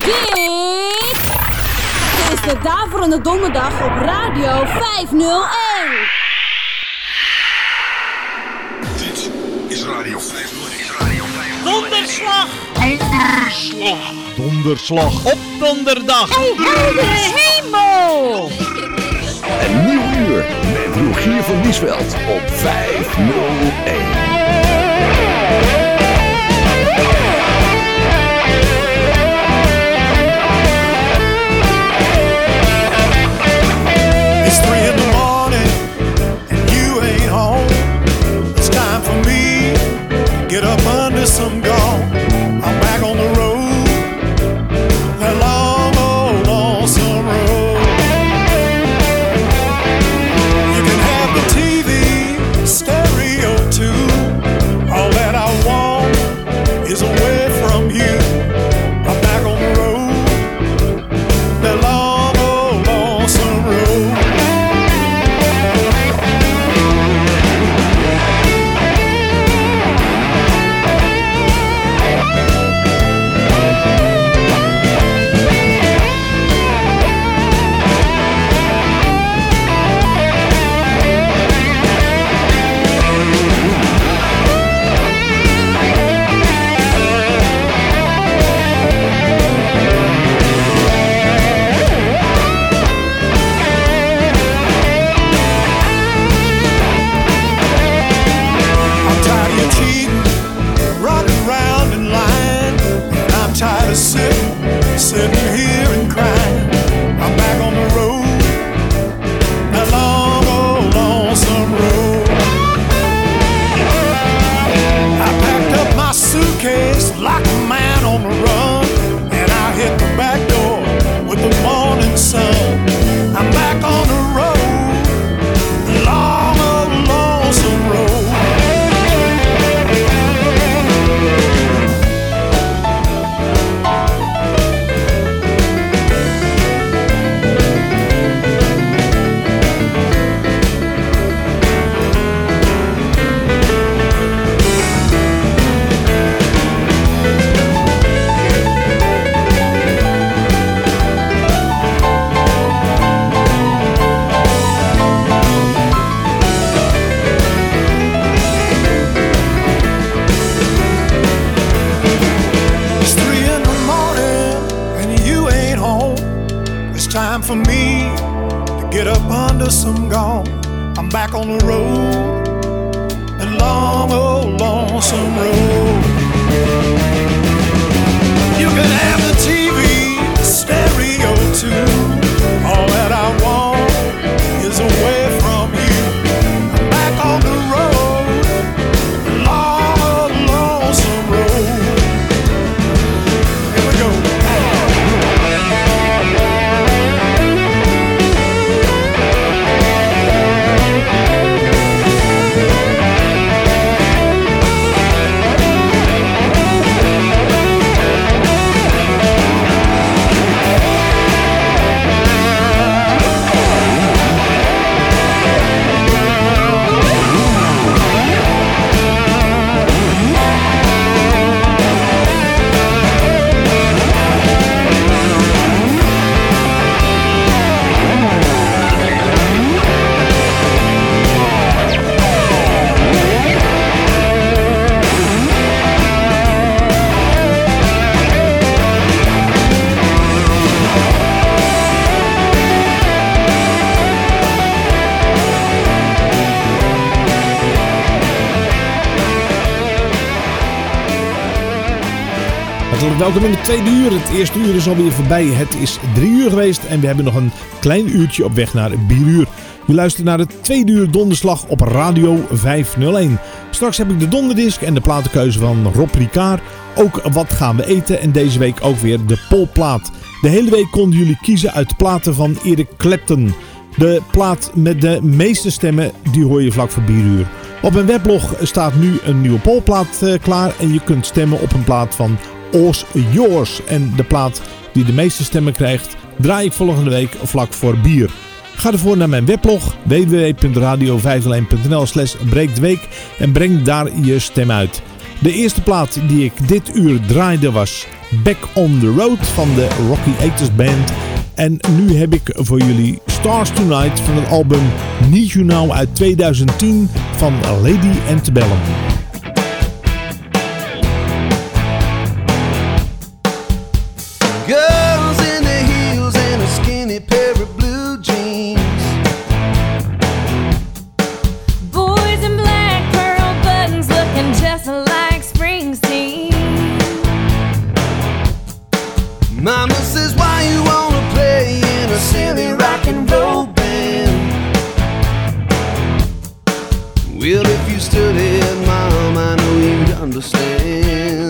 Dit is de Daverende Donderdag op Radio 501. Dit is Radio 501. Is Radio 501. Donderslag! Donderslag. Donderslag. Op donderdag! Heldere hemel! Een nieuw uur met Rogier van Diesveld op 501. Welkom in het tweede uur. Het eerste uur is alweer voorbij. Het is drie uur geweest en we hebben nog een klein uurtje op weg naar bieruur. U luistert naar het tweede uur donderslag op Radio 501. Straks heb ik de donderdisc en de platenkeuze van Rob Ricard. Ook wat gaan we eten en deze week ook weer de polplaat. De hele week konden jullie kiezen uit de platen van Eric Clapton. De plaat met de meeste stemmen die hoor je vlak voor bieruur. Op mijn weblog staat nu een nieuwe polplaat eh, klaar en je kunt stemmen op een plaat van All's Yours. En de plaat die de meeste stemmen krijgt, draai ik volgende week vlak voor bier. Ga ervoor naar mijn weblog www.radio501.nl slash breekweek en breng daar je stem uit. De eerste plaat die ik dit uur draaide was Back on the Road van de Rocky Actors Band. En nu heb ik voor jullie Stars Tonight van het album Need You Now uit 2010 van Lady Antebellum. Well, if you studied, Mom, I know you'd understand.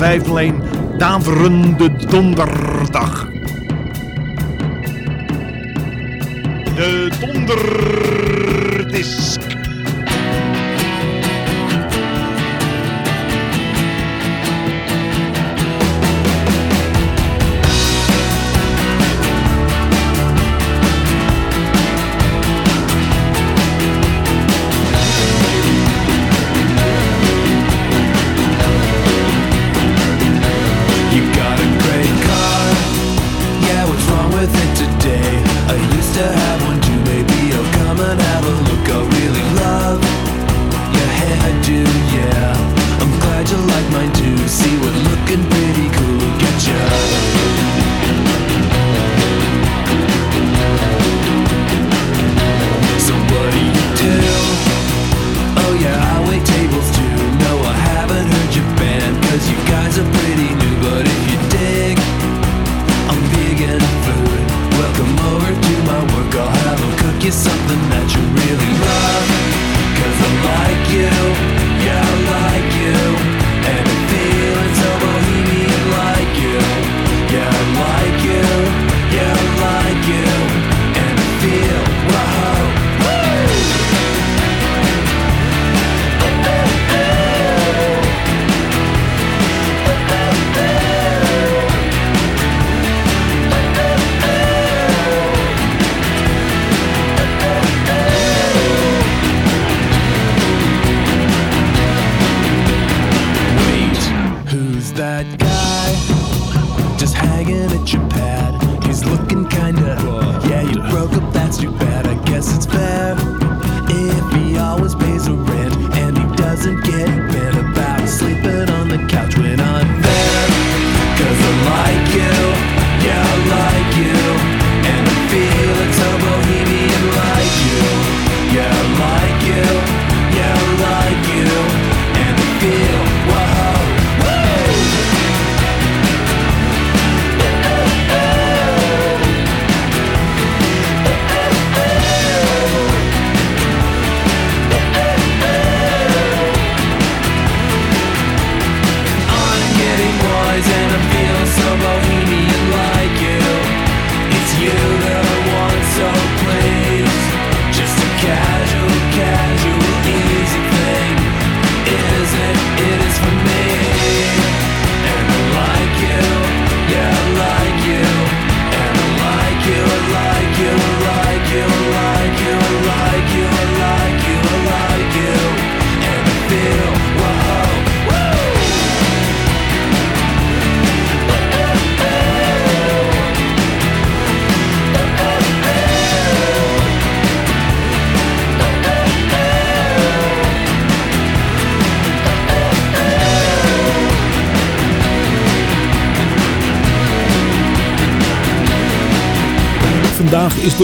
vijflijn daverende donder.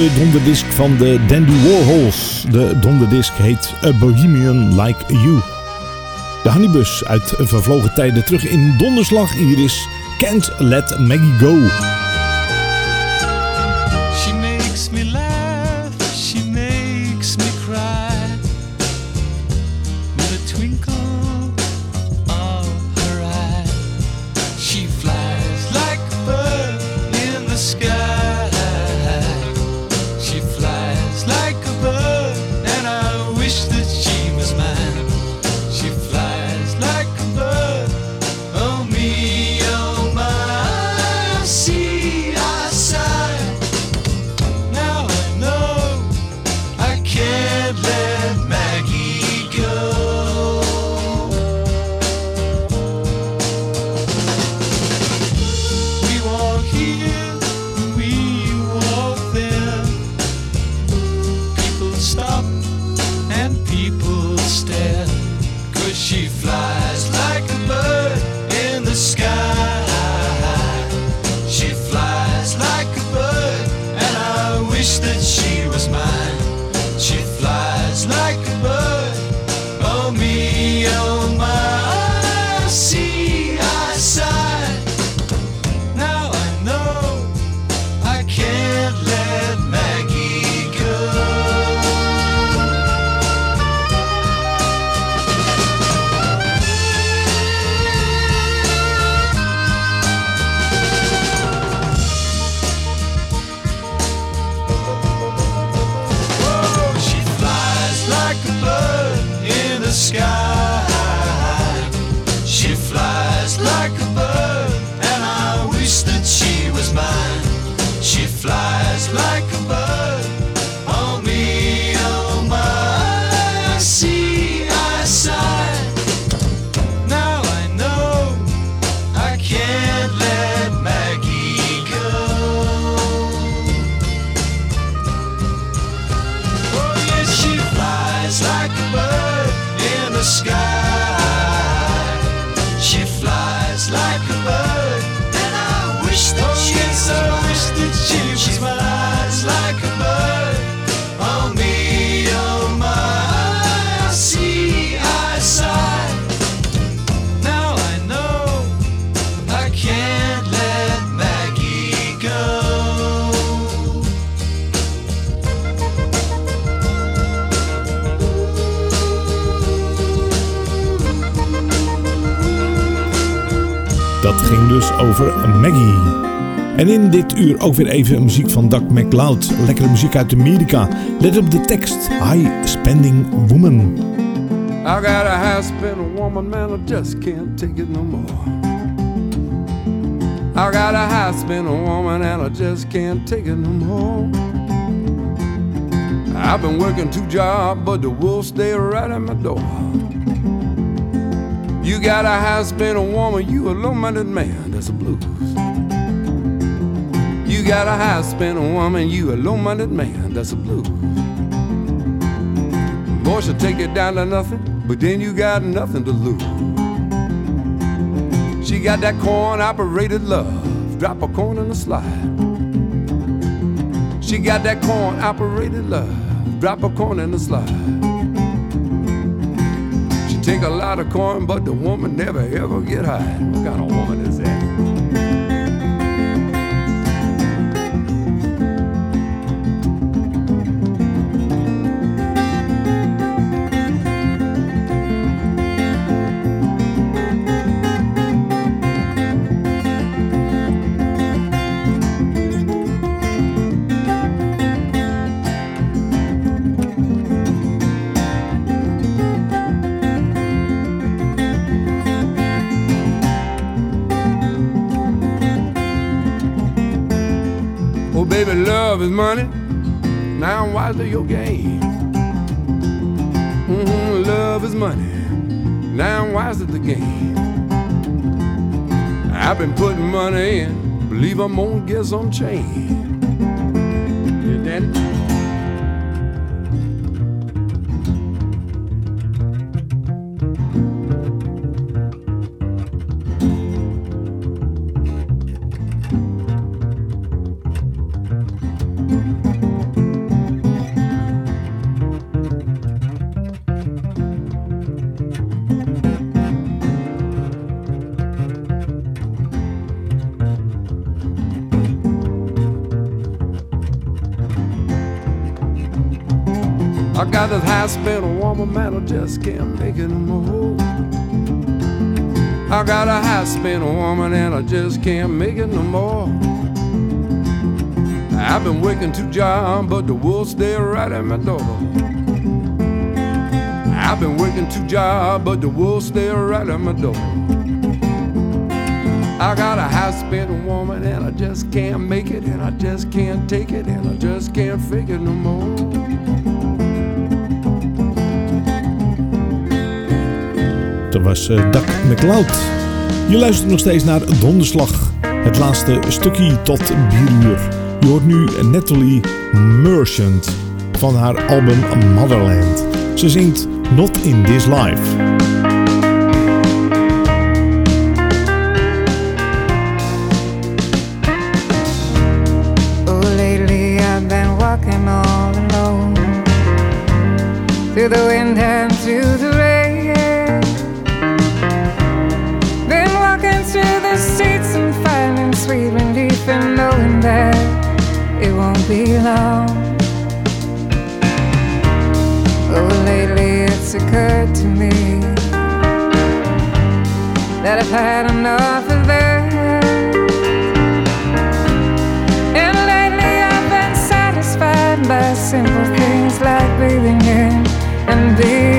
De donderdisc van de Dandy Warhols. De donderdisc heet A Bohemian Like You. De Honeybus uit vervlogen tijden terug in donderslag. Hier is Can't Let Maggie Go. Ging dus over Maggie. En in dit uur ook weer even muziek van Doug McLeod. Lekkere muziek uit Amerika. Let op de tekst. High Spending Woman. I got a high spending woman, man, I just can't take it no more. I got a high spending woman, and I just can't take it no more. I've been working two jobs, but the wolves stay right at my door. You got a high spending woman, you a low-minded man, that's a blues. You got a high spending woman, you a low-minded man, that's a blues. Boy, she'll take it down to nothing, but then you got nothing to lose. She got that corn operated love, drop a corn in the slide. She got that corn operated love, drop a corn in the slide. Take a lot of corn, but the woman never ever get high. What kind of woman is that? Baby, love is money. Now wise to your game. hmm love is money. now wise to the game. I've been putting money in, believe I'm gonna get some change. Yeah, Danny. This high spinner woman, man, I just can't make it no more. I got a high spinner woman, and I just can't make it no more. I've been working two jobs, but the wolves stay right at my door. I've been working two jobs, but the wolves stay right at my door. I got a high spinning woman, and I just can't make it, and I just can't take it, and I just can't it no more. Dat was eh Doug McLeod. Je luistert nog steeds naar Donderslag. Het laatste stukje tot 4 uur. Je hoort nu Natalie Merchant van haar album Motherland. Ze zingt Not in This Life. Oh, lately occurred to me that I've had enough of that. And lately I've been satisfied by simple things like breathing in and breathing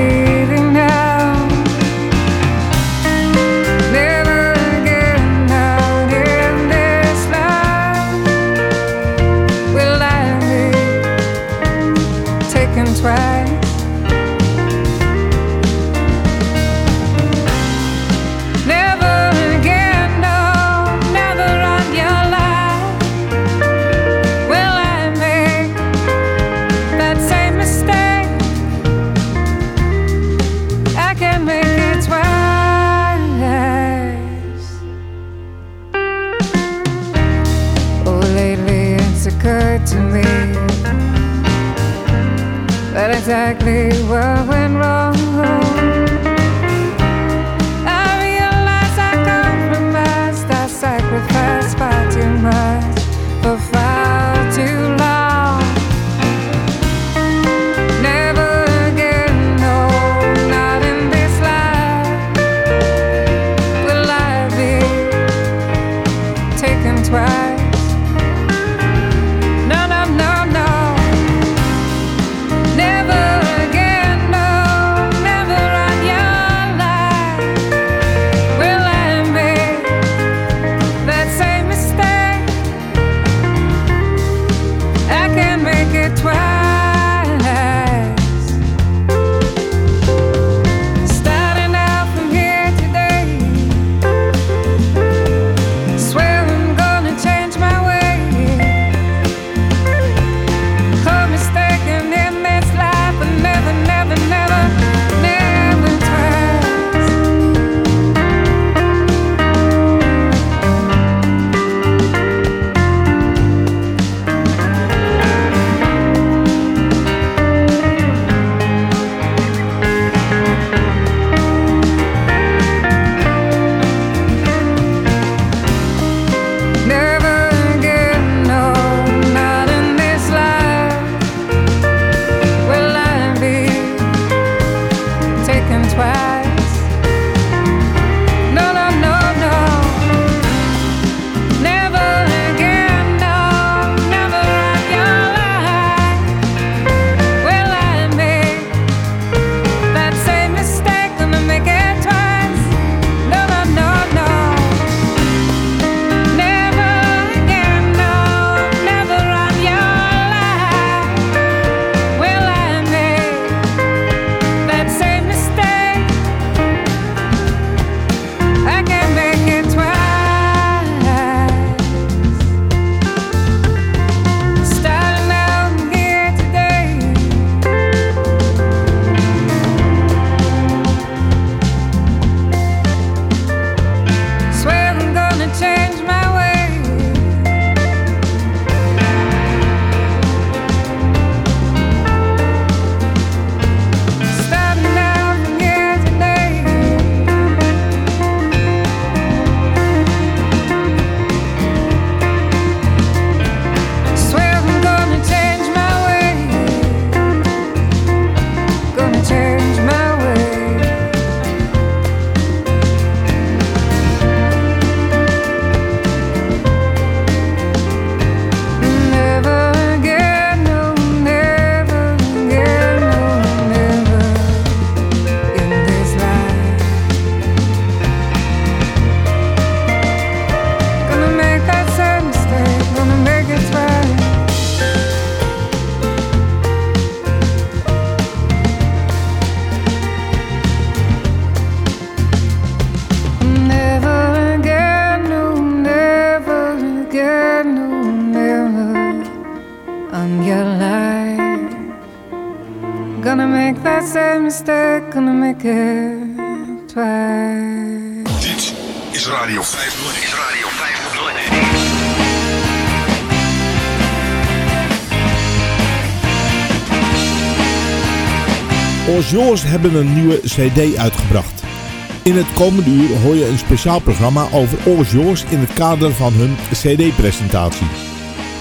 hebben een nieuwe cd uitgebracht. In het komende uur hoor je een speciaal programma over Oors in het kader van hun cd-presentatie.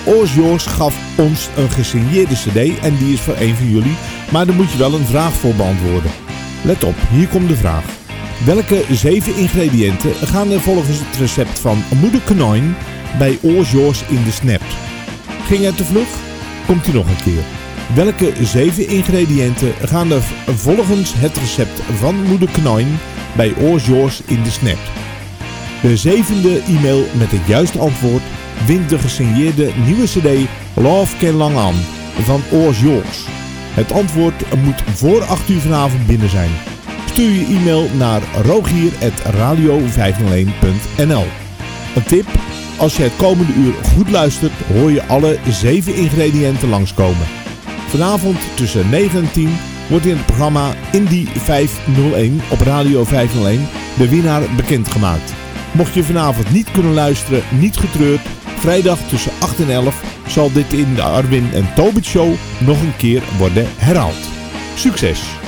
Oors Yours gaf ons een gesigneerde cd en die is voor een van jullie, maar daar moet je wel een vraag voor beantwoorden. Let op, hier komt de vraag. Welke zeven ingrediënten gaan er volgens het recept van Moeder Knoin bij Oors Yours in de snap? Ging het te vlug? Komt hij nog een keer. Welke zeven ingrediënten gaan er volgens het recept van Moeder Knoin bij Oors in de snap? De zevende e-mail met het juiste antwoord wint de gesigneerde nieuwe cd Love Ken Lang aan van Oors. Het antwoord moet voor 8 uur vanavond binnen zijn. Stuur je e-mail naar rogier.radio501.nl Een tip, als je het komende uur goed luistert hoor je alle zeven ingrediënten langskomen. Vanavond tussen 9 en 10 wordt in het programma Indie 501 op Radio 501 de winnaar bekendgemaakt. Mocht je vanavond niet kunnen luisteren, niet getreurd. Vrijdag tussen 8 en 11 zal dit in de Arwin en Tobit Show nog een keer worden herhaald. Succes!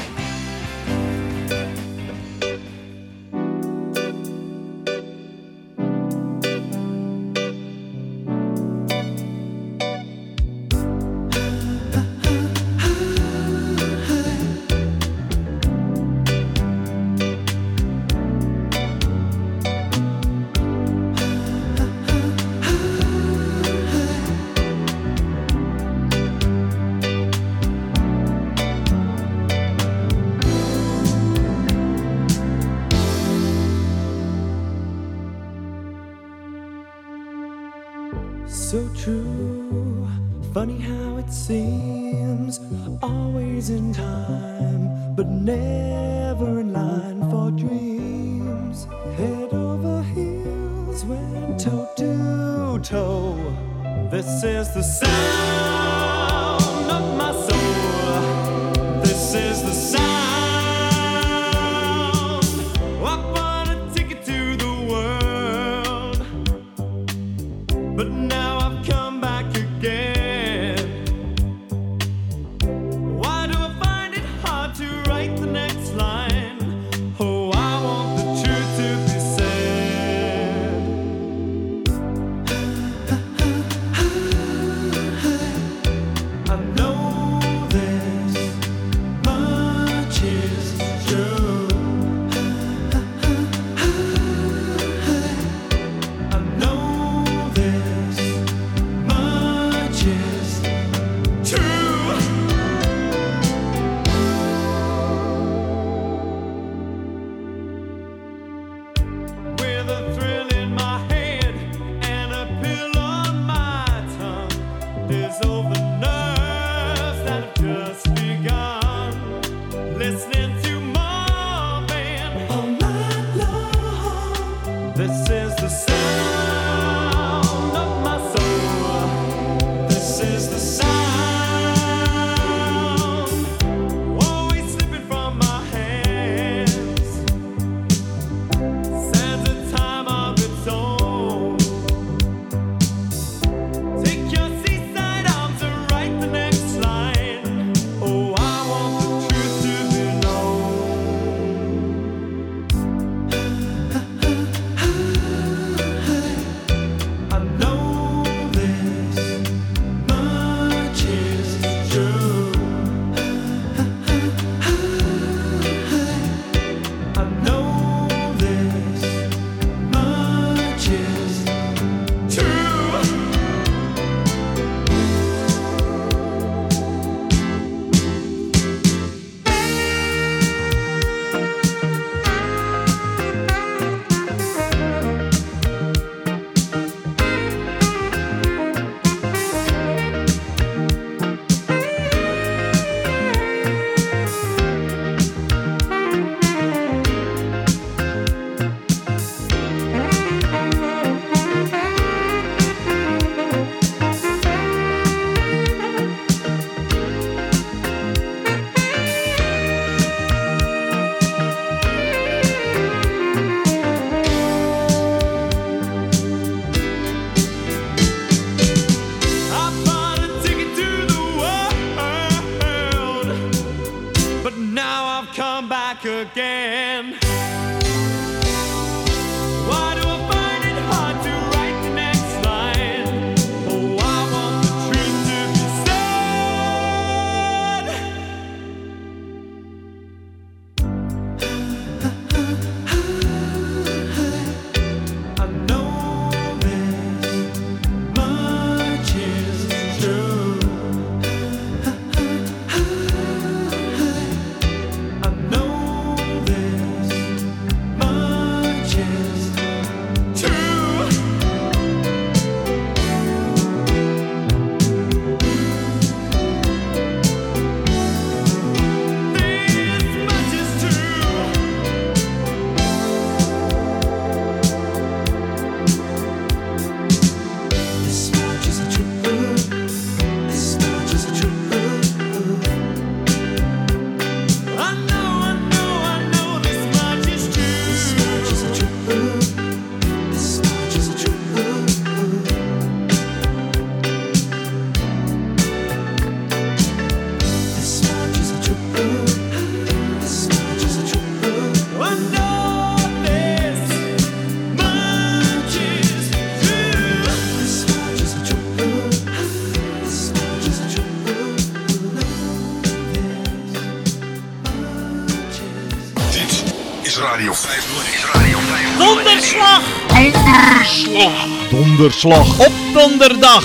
Donderslag! Donderslag. Op donderdag.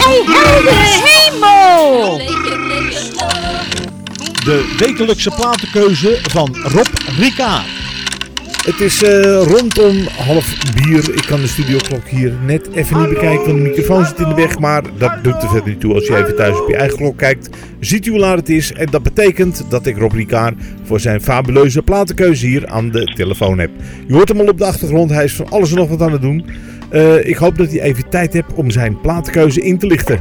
hemel! De wekelijkse platenkeuze van Rob Ricard. Het is eh, rondom half bier. Ik kan de studioklok hier net even niet bekijken, want de microfoon zit in de weg. Maar dat doet er verder niet toe. Als je even thuis op je eigen klok kijkt, ziet u hoe laat het is. En dat betekent dat ik Rob Ricard voor zijn fabuleuze platenkeuze hier aan de telefoon heb. Je hoort hem al op de achtergrond. Hij is van alles en nog wat aan het doen. Eh, ik hoop dat hij even tijd hebt om zijn platenkeuze in te lichten.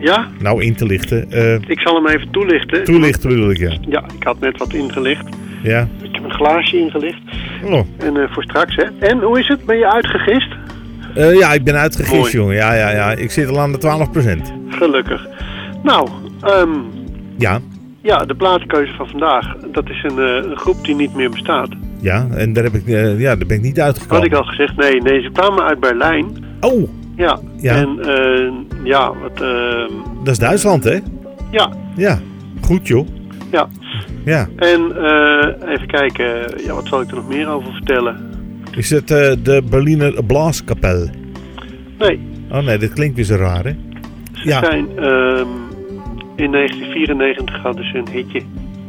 Ja, Nou, in te lichten. eh, ik zal hem even toelichten. toelichten bedoel ik, ja. Ja, ik had net wat ingelicht. Ja. Een glaasje ingelicht. Oh. En eh, voor straks, hè. En hoe is het? Ben je uitgegist? Eh, ja, ik ben uitgegist, Mooi. jongen. Ja, ja, ja. Ik zit al aan de 12%. Gelukkig. Nou, ehm, Ja, ja, de platenkeuze van vandaag. Dat is een, eh, een groep die niet meer bestaat. ja. En daar, heb ik, ja, daar ben ik niet uitgekomen. Had ik al gezegd? Nee, nee, ze kwamen uit Berlijn. Oh, Ja. Ja. En ja, wat, ehm, dat is Duitsland, hè? ja, Ja. Goed, joh. ja. Ja. En eh, even kijken, ja, wat zal ik er nog meer over vertellen? Is het eh, de Berliner Blaaskapel? Nee, Oh nee, dat klinkt weer zo raar, hè? ze Ja. zijn ehm, in 1994 hadden ze een hitje.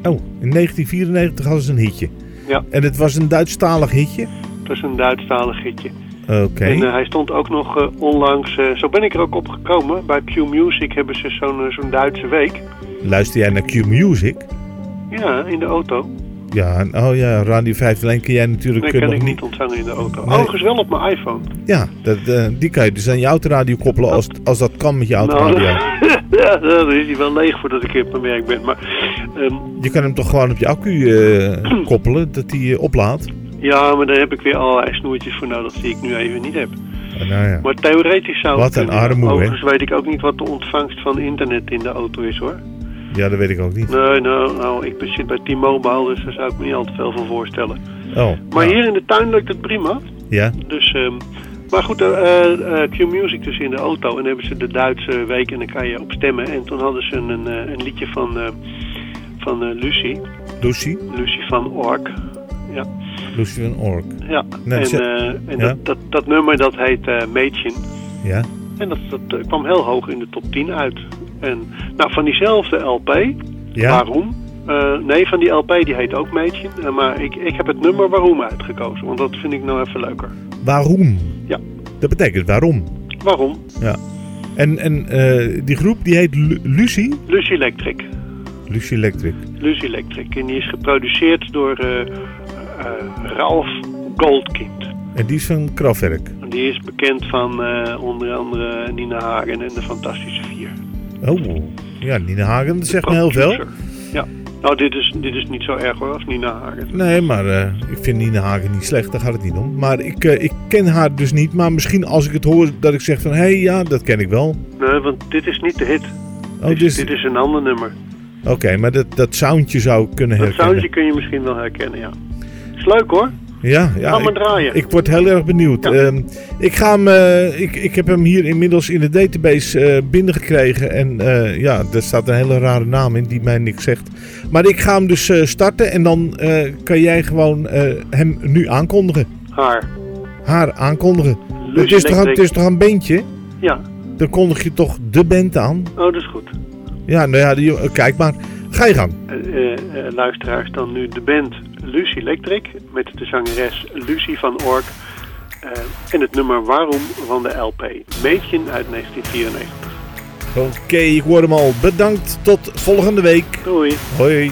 Oh, in 1994 hadden ze een hitje. Ja. En het was een Duitsstalig hitje? Dat is een Duitsstalig hitje. Oké. En eh, hij stond ook nog onlangs, zo ben ik er ook op gekomen. Bij Q Music hebben ze zo'n zo'n Duitse week. Luister jij naar Q-Music? Ja, in de auto. Ja, en- oh ja, Radio 501 kun jij natuurlijk Nee, kan ik niet... ontvangen in de auto. Nee. Overigens wel op mijn iPhone. Ja, dat, eh, die kan je dus aan je autoradio koppelen als, als dat kan met je Nou, autoradio. ja, dan is hij wel leeg voordat ik op mijn werk ben. Maar ehm, Je kan hem toch gewoon op je accu eh, koppelen, dat hij eh, oplaadt? ja, maar daar heb ik weer allerlei snoertjes voor nodig die ik nu even niet heb. Ah, nou ja. Maar theoretisch zou Wat het een armoe, hè? Overigens weet ik ook niet wat de ontvangst van internet in de auto is hoor. Ja, dat weet ik ook niet. Nee, nou, nou ik zit bij T-Mobile, dus daar zou ik me niet al te veel van voorstellen. Oh, Maar nou, hier in de tuin lukt het prima. Ja, Dus, ehm, maar goed, eh, Q-Music dus in de auto. En dan hebben ze de Duitse week en dan kan je op stemmen. En toen hadden ze een, eh, een liedje van, eh, van Lucy. Lucy. Lucy van Ork. Ja, Lucy van Ork. ja. Nee, en ze- en ja. Dat, dat, dat nummer dat heet eh Mädchen. Ja, En dat, dat kwam heel hoog in de top 10 uit. En nou, van diezelfde LP. ja. Waarom? Eh, nee, van die LP die heet ook Mädchen. Eh, maar ik, ik heb het nummer Waarom uitgekozen. Want dat vind ik nou even leuker. Waarom? Ja. Dat betekent waarom. Waarom? Ja. En, en eh, die groep die heet Lu- Lucy? Lucy Electric. Lucy Electric. Lucy Electric. En die is geproduceerd door Ralph Goldkind. En die is van Kraftwerk. Die is bekend van onder andere Nina Hagen en de Fantastische Vier. Oh, ja, Nina Hagen, dat zegt me heel veel. Ja. Nou, dit is, dit is niet zo erg hoor, als Nina Hagen. Nee, maar eh, ik vind Nina Hagen niet slecht, daar gaat het niet om. Maar ik, eh, ik ken haar dus niet. Maar misschien als ik het hoor, dat ik zeg van... Hé, hey, ja, dat ken ik wel. Nee, want dit is niet de hit. Oh, dit, dus, dit is een ander nummer. Oké, maar dat, dat soundje zou kunnen Dat herkennen. soundje kun je misschien wel herkennen, ja. Is leuk hoor. Ja, ja ik, draaien. ik word heel erg benieuwd. Ja. Ehm, ik, ga hem, eh, ik, ik heb hem hier inmiddels in de database eh, binnengekregen. En eh, ja, er staat een hele rare naam in die mij niks zegt. Maar ik ga hem dus starten en dan kan jij gewoon hem nu aankondigen. Haar. Haar aankondigen. Lucy Het is, toch, het is toch een bandje? Ja. Dan kondig je toch de band aan? Oh, dat is goed. Ja, nou ja, die, kijk maar. Ga je gang. Eh, eh, eh, luisteraars, dan nu de band Lucy Electric met de zangeres Lucy van Ork. en het nummer Waarom van de LP. Mädchen uit 1994. Oké, ik hoor hem al. Bedankt. Tot volgende week. Doei. Hoi.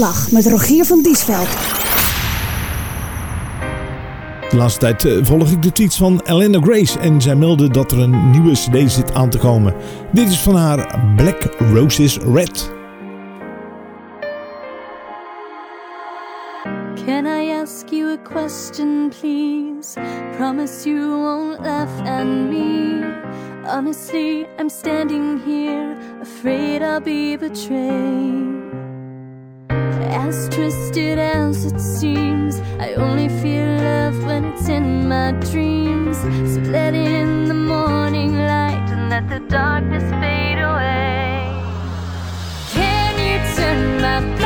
Donderslag met Rogier van Diesveld. De laatste tijd eh, volg ik de tweets van Elena Grace en zij meldde dat er een nieuwe cd zit aan te komen. Dit is van haar Black Roses Red. Can I ask you a question, please? Promise you won't laugh at me. Honestly, I'm standing here, afraid I'll be betrayed. As twisted as it seems, I only feel love when it's in my dreams. So let in the morning light and let the darkness fade away. Can you turn my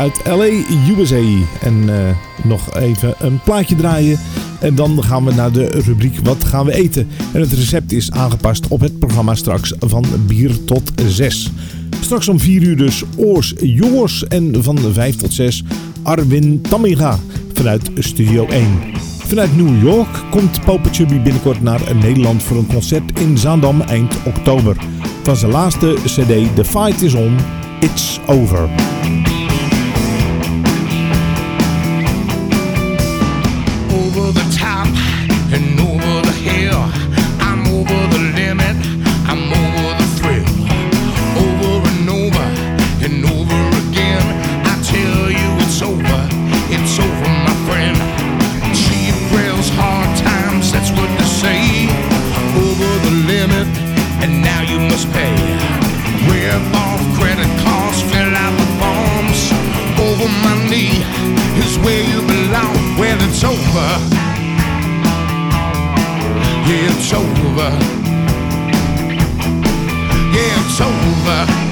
uit LA, USA. En eh, nog even een plaatje draaien. En dan gaan we naar de rubriek Wat gaan we eten? En het recept is aangepast op het programma straks van bier tot 6. Straks om 4 uur dus Oors Jongens. En van 5 tot 6 Arwin Tamminga vanuit Studio 1. Vanuit New York komt Popa Chubby binnenkort naar Nederland voor een concert in Zaandam eind oktober. Van zijn laatste cd The Fight Is On, It's over limit, and now you must pay. Rip off credit cards, fill out the forms. Over my knee is where you belong, the it's over. Yeah, it's over. Yeah, it's. Over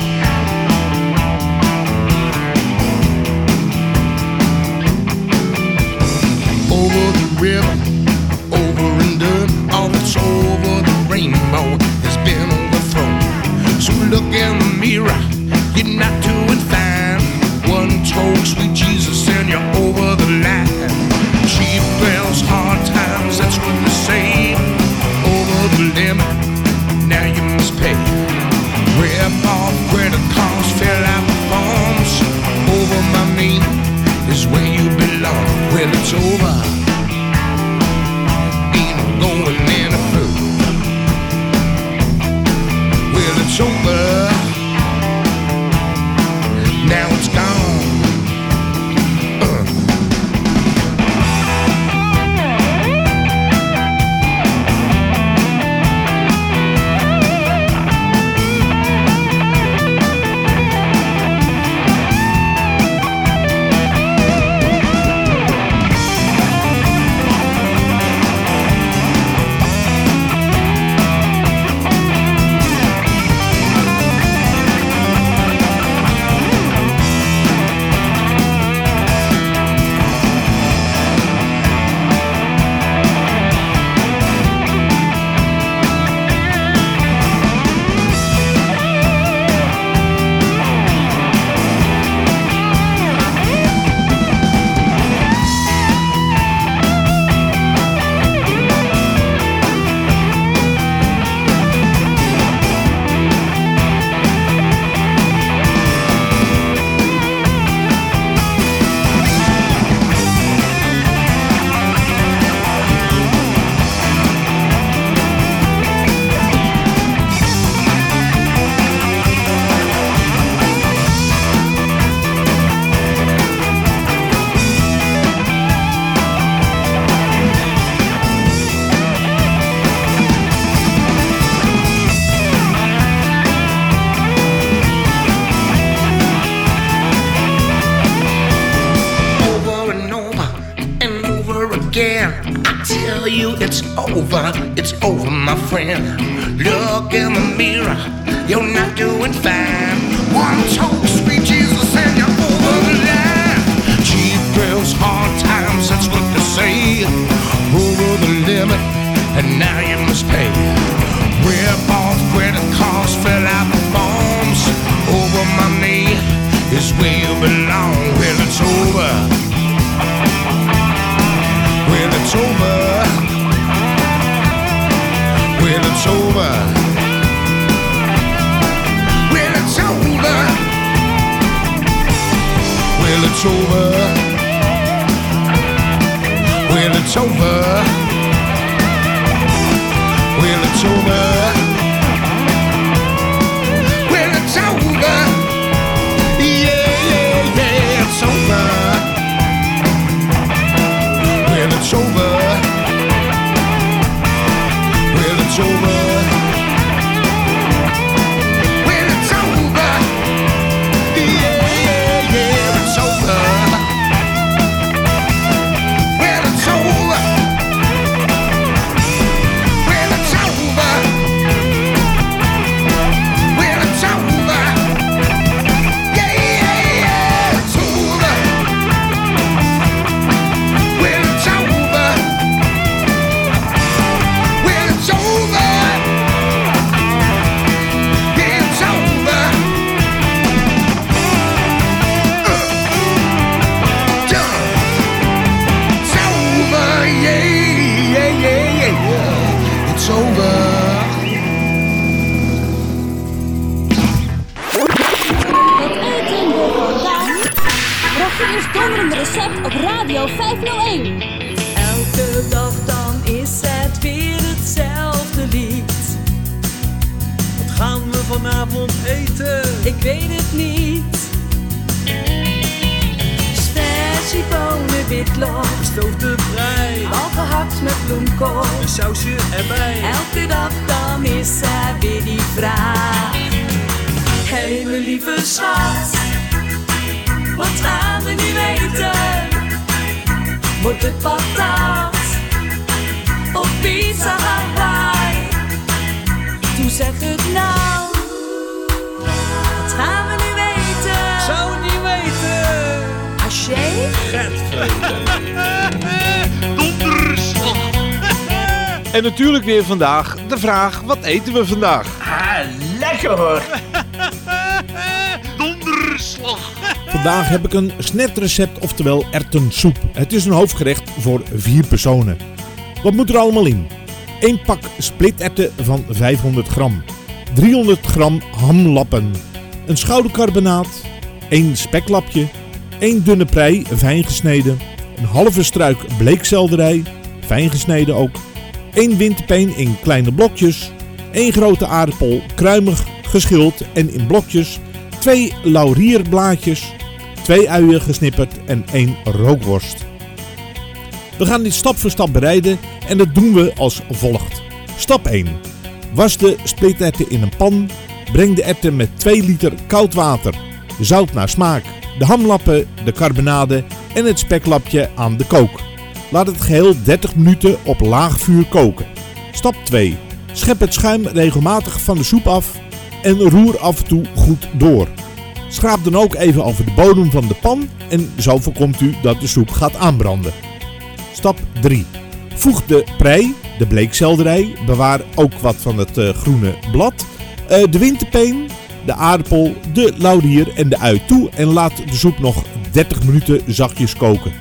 vandaag de vraag, wat eten we vandaag? Ah, lekker hoor. Donderslag. Vandaag heb ik een snetrecept, oftewel erwtensoep. Het is een hoofdgerecht voor vier personen. Wat moet er allemaal in? 1 pak splitterwten van 500 gram. 300 gram hamlappen. Een schouderkarbonaat. 1 speklapje. 1 dunne prei, fijn gesneden. Een halve struik bleekselderij, fijn gesneden ook. 1 winterpeen in kleine blokjes. 1 grote aardappel, kruimig geschild en in blokjes. 2 laurierblaadjes. 2 uien gesnipperd en 1 rookworst. We gaan dit stap voor stap bereiden en dat doen we als volgt. Stap 1. Was de splitterwten in een pan. Breng de erwten met 2 liter koud water. Zout naar smaak. De hamlappen, de carbonade en het speklapje aan de kook. Laat het geheel 30 minuten op laag vuur koken. Stap 2. Schep het schuim regelmatig van de soep af en roer af en toe goed door. Schraap dan ook even over de bodem van de pan en zo voorkomt u dat de soep gaat aanbranden. Stap 3. Voeg de prei, de bleekselderij, bewaar ook wat van het eh, groene blad, eh, de winterpeen, de aardappel, de laurier en de ui toe en laat de soep nog 30 minuten zachtjes koken.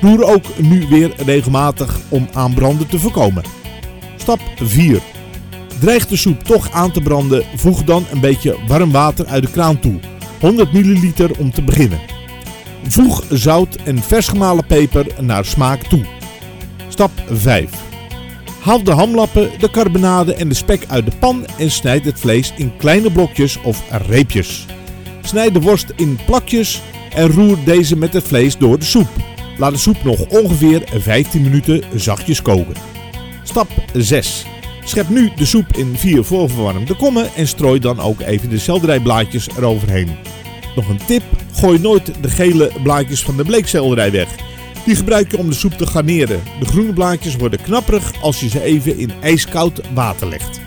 Roer ook nu weer regelmatig om aanbranden te voorkomen. Stap 4. Dreigt de soep toch aan te branden, voeg dan een beetje warm water uit de kraan toe. 100 ml om te beginnen. Voeg zout en vers gemalen peper naar smaak toe. Stap 5. Haal de hamlappen, de carbonade en de spek uit de pan en snijd het vlees in kleine blokjes of reepjes. Snijd de worst in plakjes en roer deze met het vlees door de soep. Laat de soep nog ongeveer 15 minuten zachtjes koken. Stap 6. Schep nu de soep in vier voorverwarmde kommen en strooi dan ook even de selderijblaadjes eroverheen. Nog een tip, gooi nooit de gele blaadjes van de bleekselderij weg. Die gebruik je om de soep te garneren. De groene blaadjes worden knapperig als je ze even in ijskoud water legt.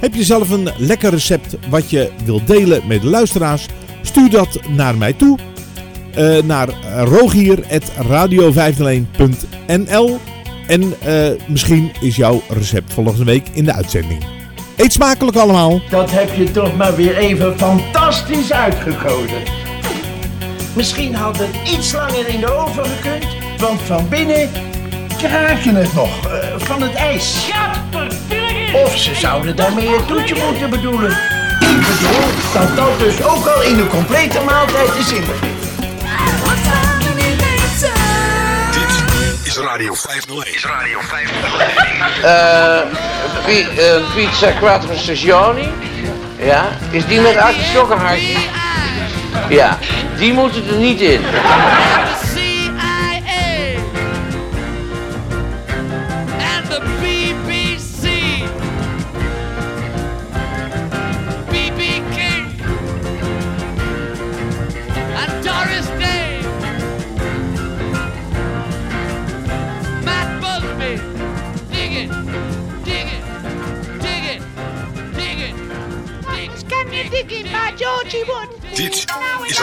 Heb je zelf een lekker recept wat je wilt delen met de luisteraars? Stuur dat naar mij toe. Eh, naar rogier.radio501.nl En eh, misschien is jouw recept volgende week in de uitzending. Eet smakelijk allemaal! Dat heb je toch maar weer even fantastisch uitgekozen. Misschien had het iets langer in de oven gekund, want van binnen kraak je het nog eh, van het ijs. Of ze zouden daarmee het toetje moeten bedoelen. Ik bedoel dat dat dus ook al in de complete maaltijd is inbegrepen. Is Radio 501. Is Radio 501. Eh, pi- eh, pizza quattro stagioni. Ja, is die met artichokkenhartje? Ja, die moeten er niet in.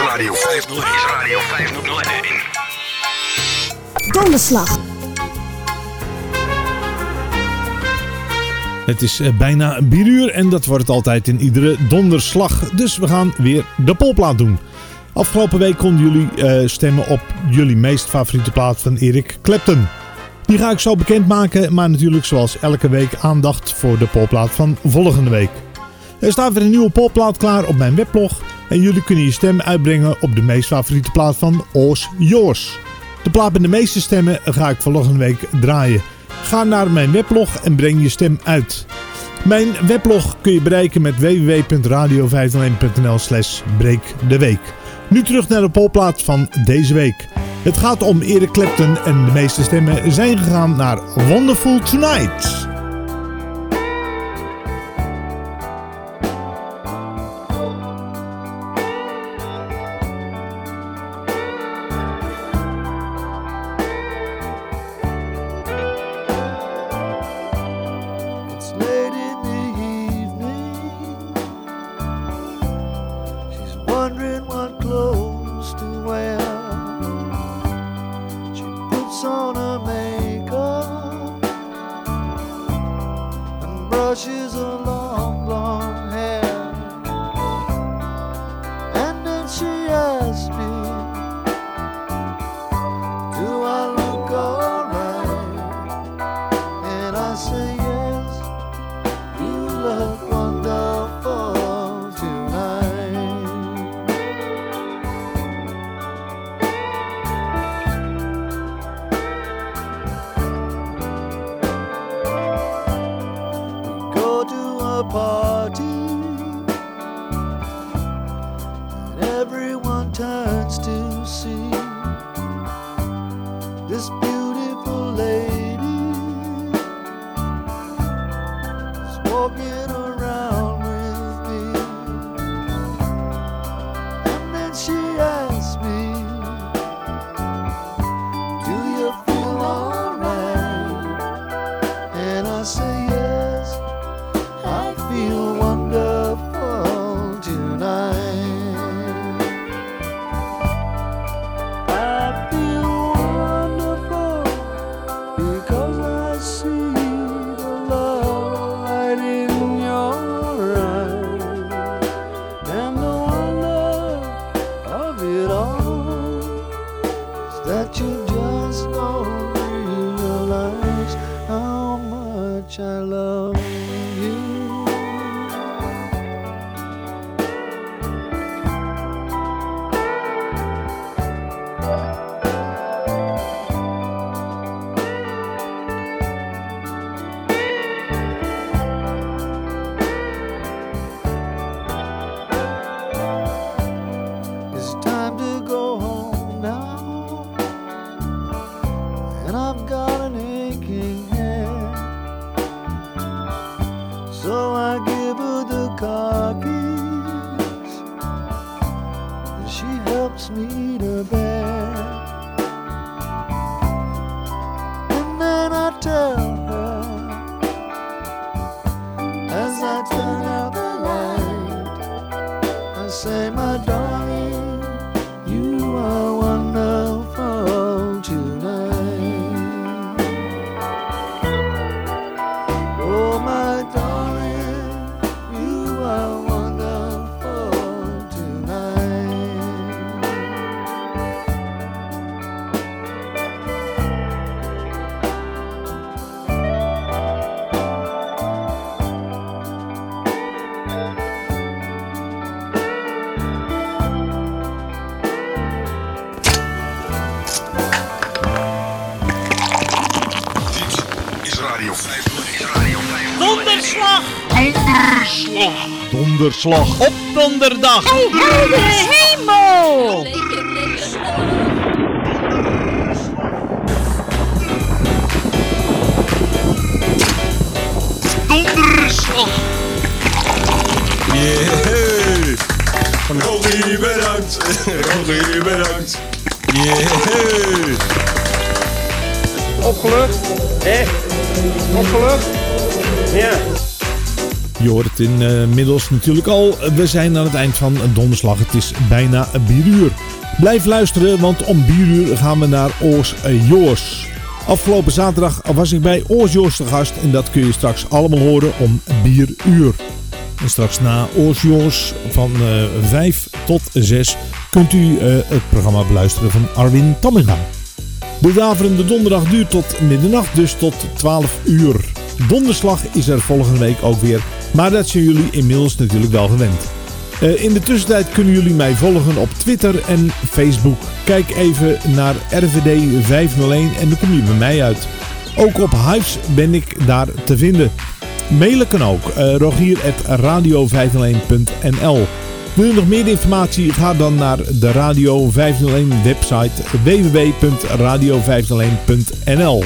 Radio 501. Is Radio 501. Donderslag. Het is eh, bijna een bieruur en dat wordt het altijd in iedere donderslag. Dus we gaan weer de polplaat doen. Afgelopen week konden jullie eh, stemmen op jullie meest favoriete plaat van Eric Clapton. Die ga ik zo bekendmaken, maar natuurlijk zoals elke week aandacht voor de polplaat van volgende week. Er staat weer een nieuwe polplaat klaar op mijn weblog en jullie kunnen je stem uitbrengen op de meest favoriete plaat van Oos Yours. De plaat met de meeste stemmen ga ik volgende week draaien. Ga naar mijn weblog en breng je stem uit. Mijn weblog kun je bereiken met www.radio501.nl slash breekdeweek. Nu terug naar de polplaat van deze week. Het gaat om Eric Clapton en de meeste stemmen zijn gegaan naar Wonderful Tonight. Donderslag! Donderslag. Op donderdag! Hey, heldere hemel! Donderslag! Yeah! Rogie, bedankt! Rogie, bedankt! Yeah! Opgelucht? Hé? Opgelucht? Ja. Je hoort het inmiddels natuurlijk al. We zijn aan het eind van donderslag. Het is bijna bieruur. Blijf luisteren, want om bieruur gaan we naar Oors Joors. Afgelopen zaterdag was ik bij Oors Joors te gast. En dat kun je straks allemaal horen om bieruur. En straks na Oors Joors van eh 5 tot 6 kunt u eh, het programma beluisteren van Arwin Tamminga. De donderdag duurt tot middernacht, dus tot 12 uur. Donderslag is er volgende week ook weer, maar dat zijn jullie inmiddels natuurlijk wel gewend. Eh, in de tussentijd kunnen jullie mij volgen op Twitter en Facebook. Kijk even naar RVD 501 en dan kom je bij mij uit. Ook op Hives ben ik daar te vinden. Mailen kan ook, uh, rogier.radio501.nl Wil je nog meer informatie? Ga dan naar de Radio 501 website www.radio501.nl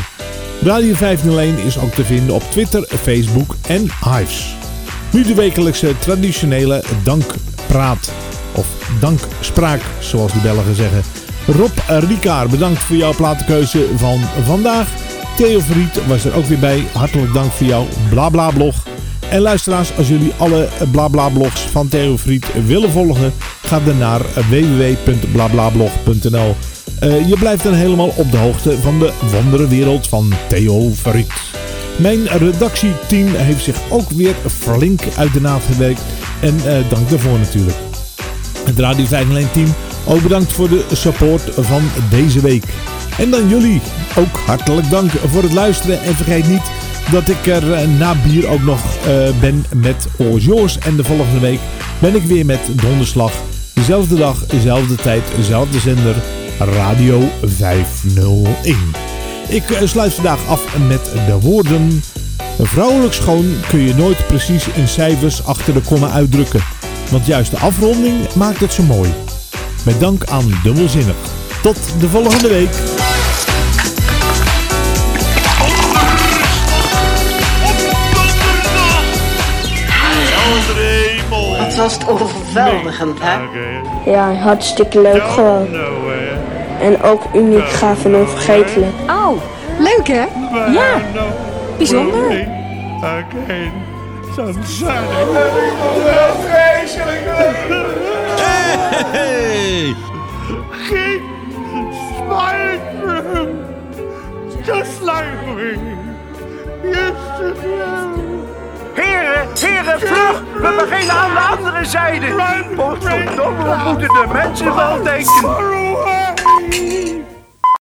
Radio 501 is ook te vinden op Twitter, Facebook en Hives. Nu de wekelijkse traditionele dankpraat. Of dankspraak, zoals de Belgen zeggen. Rob Ricard, bedankt voor jouw platenkeuze van vandaag. Theo Verriet was er ook weer bij. Hartelijk dank voor jouw blabla blog. En luisteraars, als jullie alle blabla blogs van Theo Verriet willen volgen, ga dan naar www.blablablog.nl. Eh, je blijft dan helemaal op de hoogte van de wondere wereld van Theo Verriet. Mijn redactieteam heeft zich ook weer flink uit de naad gewerkt. En eh, dank daarvoor natuurlijk. Het Radio 501 team ook bedankt voor de support van deze week. En dan jullie ook hartelijk dank voor het luisteren. En vergeet niet dat ik er eh, na bier ook nog eh, ben met Oorjoors. En de volgende week ben ik weer met Donderslag. Dezelfde dag, dezelfde tijd, dezelfde zender. Radio 501. Ik eh, sluit vandaag af met de woorden... Vrouwelijk schoon kun je nooit precies in cijfers achter de komma uitdrukken. Want juist de afronding maakt het zo mooi. Met dank aan Dubbelzinnig. Tot de volgende week. Wat was het overweldigend, hè? Ja, hartstikke leuk gewoon. En ook uniek, gaaf en onvergetelijk. Oh, leuk hè? Ja, bijzonder. Hey! Smiling through, just like we used to do. Heren, heren, vlug! We beginnen aan de andere zijde! Potverdomme, we moeten de mensen wel denken! believe.